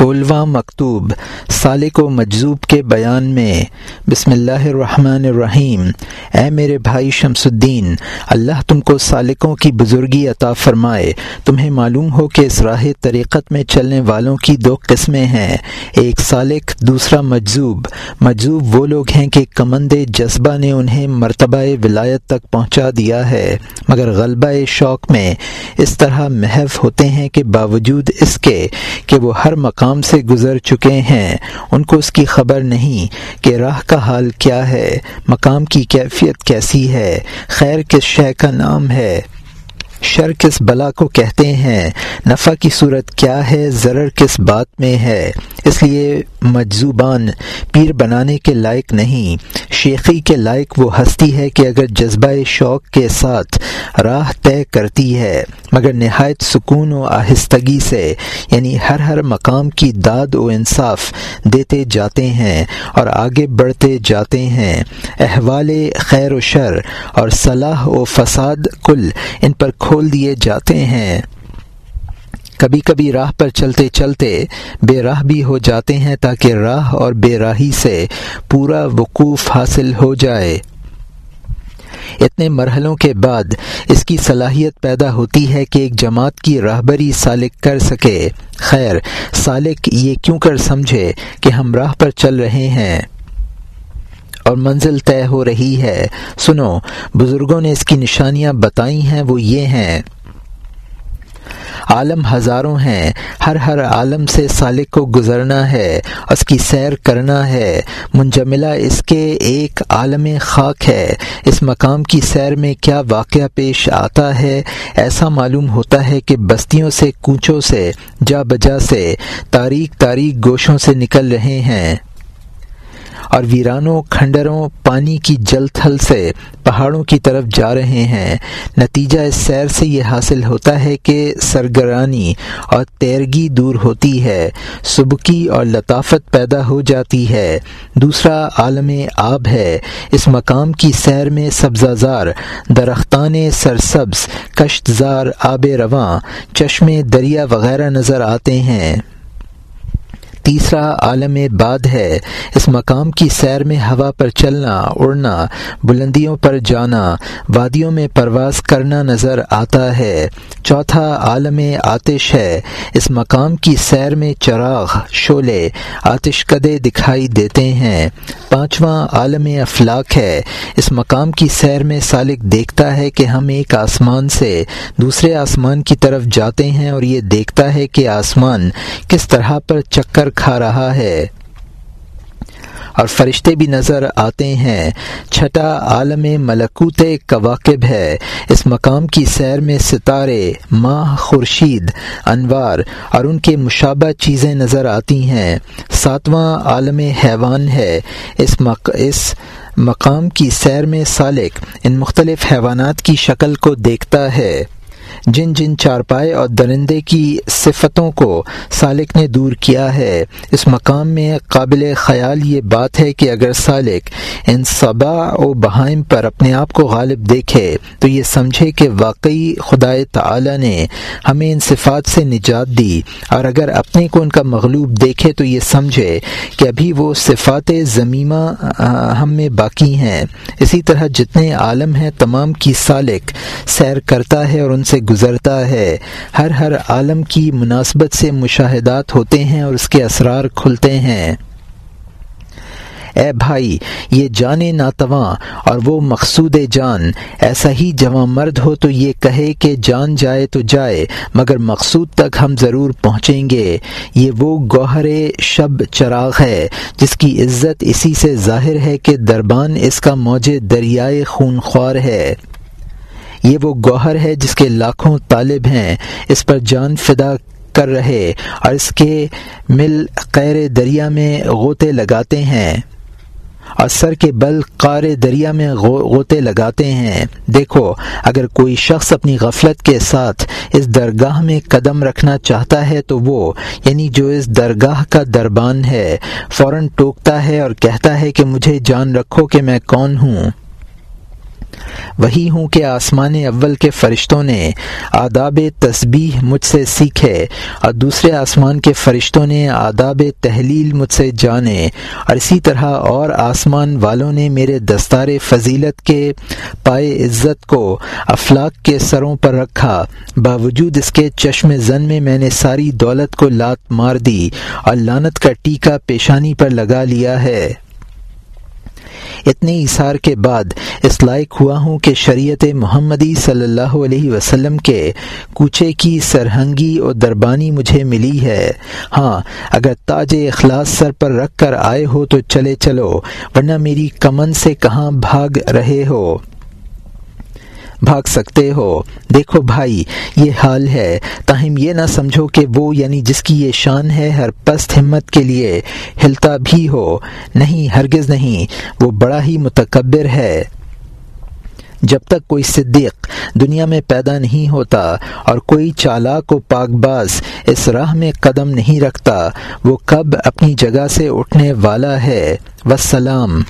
سولہواں مکتوب سالک و مجذوب کے بیان میں، بسم اللہ الرحمن الرحیم، اے میرے بھائی شمس الدین، اللہ تم کو سالکوں کی بزرگی عطا فرمائے، تمہیں معلوم ہو کہ اس راہ طریقت میں چلنے والوں کی دو قسمیں ہیں، ایک سالک، دوسرا مجذوب۔ مجذوب وہ لوگ ہیں کہ کمند جذبہ نے انہیں مرتبہ ولایت تک پہنچا دیا ہے، مگر غلبہ شوق میں اس طرح محف ہوتے ہیں کہ باوجود اس کے، کہ وہ ہر مقام سے گزر چکے ہیں۔ ان کو اس کی خبر نہیں کہ راہ کا حال کیا ہے، مقام کی کیفیت کیسی ہے، خیر کس شے کا نام ہے۔ شر کس بلا کو کہتے ہیں؟ نفع کی صورت کیا ہے؟ ضرر کس بات میں ہے؟ اس لیے مجزوبان پیر بنانے کے لائق نہیں۔ شیخی کے لائق وہ ہستی ہے کہ اگر جذبہ شوق کے ساتھ راہ طے کرتی ہے، مگر نہایت سکون و آہستگی سے یعنی ہر ہر مقام کی داد و انصاف دیتے جاتے ہیں اور آگے بڑھتے جاتے ہیں۔ احوال خیر و شر اور صلاح و فساد کل ان پر کھول دیے جاتے ہیں۔ کبھی کبھی راہ پر چلتے چلتے بے راہ بھی ہو جاتے ہیں تاکہ راہ اور بے راہی سے پورا وقوف حاصل ہو جائے۔ اتنے مرحلوں کے بعد اس کی صلاحیت پیدا ہوتی ہے کہ ایک جماعت کی راہبری سالک کر سکے۔ خیر، سالک یہ کیوں کر سمجھے کہ ہم راہ پر چل رہے ہیں؟ اور منزل طے ہو رہی ہے۔ سنو، بزرگوں نے اس کی نشانیاں بتائی ہیں، وہ یہ ہیں۔ عالم ہزاروں ہیں، ہر ہر عالم سے سالک کو گزرنا ہے، اس کی سیر کرنا ہے۔ منجملہ اس کے ایک عالم خاک ہے۔ اس مقام کی سیر میں کیا واقعہ پیش آتا ہے؟ ایسا معلوم ہوتا ہے کہ بستیوں سے، کوچوں سے، جا بجا سے تاریخ تاریخ گوشوں سے نکل رہے ہیں۔ اور ویرانوں، کھنڈروں، پانی کی جل تھل سے پہاڑوں کی طرف جا رہے ہیں۔ نتیجہ اس سیر سے یہ حاصل ہوتا ہے کہ سرگرانی اور تیرگی دور ہوتی ہے، سبکی اور لطافت پیدا ہو جاتی ہے۔ دوسرا عالم آب ہے، اس مقام کی سیر میں سبزہ زار درختان سرسبز کشت زار آب رواں، چشمے دریا وغیرہ نظر آتے ہیں۔ تیسرا عالم بعد ہے۔ اس مقام کی سیر میں ہوا پر چلنا، اڑنا، بلندیوں پر جانا، وادیوں میں پرواز کرنا نظر آتا ہے۔ چوتھا عالم آتش ہے۔ اس مقام کی سیر میں چراغ شولے آتش کدے دکھائی دیتے ہیں۔ پانچواں عالم افلاق ہے۔ اس مقام کی سیر میں سالک دیکھتا ہے کہ ہم ایک آسمان سے دوسرے آسمان کی طرف جاتے ہیں اور یہ دیکھتا ہے کہ آسمان کس طرح پر چکر کھا رہا ہے۔ اور فرشتے بھی نظر آتے ہیں۔ چھٹا عالم ملکوت کواقب ہے۔ اس مقام کی سیر میں ستارے، ماہ خورشید، انوار اور ان کے مشابہ چیزیں نظر آتی ہیں۔ ساتواں عالم حیوان ہے۔ اس مق... اس مقام کی سیر میں سالک ان مختلف حیوانات کی شکل کو دیکھتا ہے۔ جن جن چارپائے اور درندے کی صفتوں کو سالک نے دور کیا ہے، اس مقام میں قابل خیال یہ بات ہے کہ اگر سالک ان صبا و بہائم پر اپنے آپ کو غالب دیکھے تو یہ سمجھے کہ واقعی خدا تعالی نے ہمیں ان صفات سے نجات دی اور اگر اپنے کو ان کا مغلوب دیکھے تو یہ سمجھے کہ ابھی وہ صفات ضمیمہ ہم میں باقی ہیں۔ اسی طرح جتنے عالم ہیں، تمام کی سالک سیر کرتا ہے اور ان سے گزرتا ہے۔ ہر ہر عالم کی مناسبت سے مشاہدات ہوتے ہیں اور اس کے اسرار کھلتے ہیں۔ اے بھائی، یہ جان ناتواں اور وہ مقصود جان۔ ایسا ہی جواں مرد ہو تو یہ کہے کہ جان جائے تو جائے، مگر مقصود تک ہم ضرور پہنچیں گے۔ یہ وہ گوہر شب چراغ ہے، جس کی عزت اسی سے ظاہر ہے کہ دربان اس کا موج دریائے خون خوار ہے۔ یہ وہ گوہر ہے جس کے لاکھوں طالب ہیں، اس پر جان فدا کر رہے اور اس کے مل قیر دریا میں غوطے لگاتے ہیں۔ اور سر کے بل قار دریا میں غوطے لگاتے ہیں۔ دیکھو، اگر کوئی شخص اپنی غفلت کے ساتھ اس درگاہ میں قدم رکھنا چاہتا ہے تو وہ یعنی جو اس درگاہ کا دربان ہے، فوراً ٹوکتا ہے اور کہتا ہے کہ مجھے جان رکھو کہ میں کون ہوں۔ وہی ہوں کہ آسمان اول کے فرشتوں نے آداب تسبیح مجھ سے سیکھے اور دوسرے آسمان کے فرشتوں نے آداب تحلیل مجھ سے جانے اور اسی طرح اور آسمان والوں نے میرے دستار فضیلت کے پائے عزت کو افلاق کے سروں پر رکھا۔ باوجود اس کے چشم زن میں میں نے ساری دولت کو لات مار دی اور لانت کا ٹیکہ پیشانی پر لگا لیا ہے۔ اتنے اثار کے بعد اس لائق ہوا ہوں کہ شریعت محمدی صلی اللہ علیہ وسلم کے کوچے کی سرہنگی اور دربانی مجھے ملی ہے۔ ہاں اگر تاج اخلاص سر پر رکھ کر آئے ہو تو چلے چلو، ورنہ میری کمن سے کہاں بھاگ رہے ہو؟ بھاگ سکتے ہو۔ دیکھو بھائی، یہ حال ہے۔ تاہم یہ نہ سمجھو کہ وہ یعنی جس کی یہ شان ہے، ہر پست ہمت کے لیے ہلتا بھی ہو۔ نہیں، ہرگز نہیں۔ وہ بڑا ہی متکبر ہے۔ جب تک کوئی صدیق دنیا میں پیدا نہیں ہوتا اور کوئی چالاک و پاک باز اس راہ میں قدم نہیں رکھتا، وہ کب اپنی جگہ سے اٹھنے والا ہے۔ وسلام۔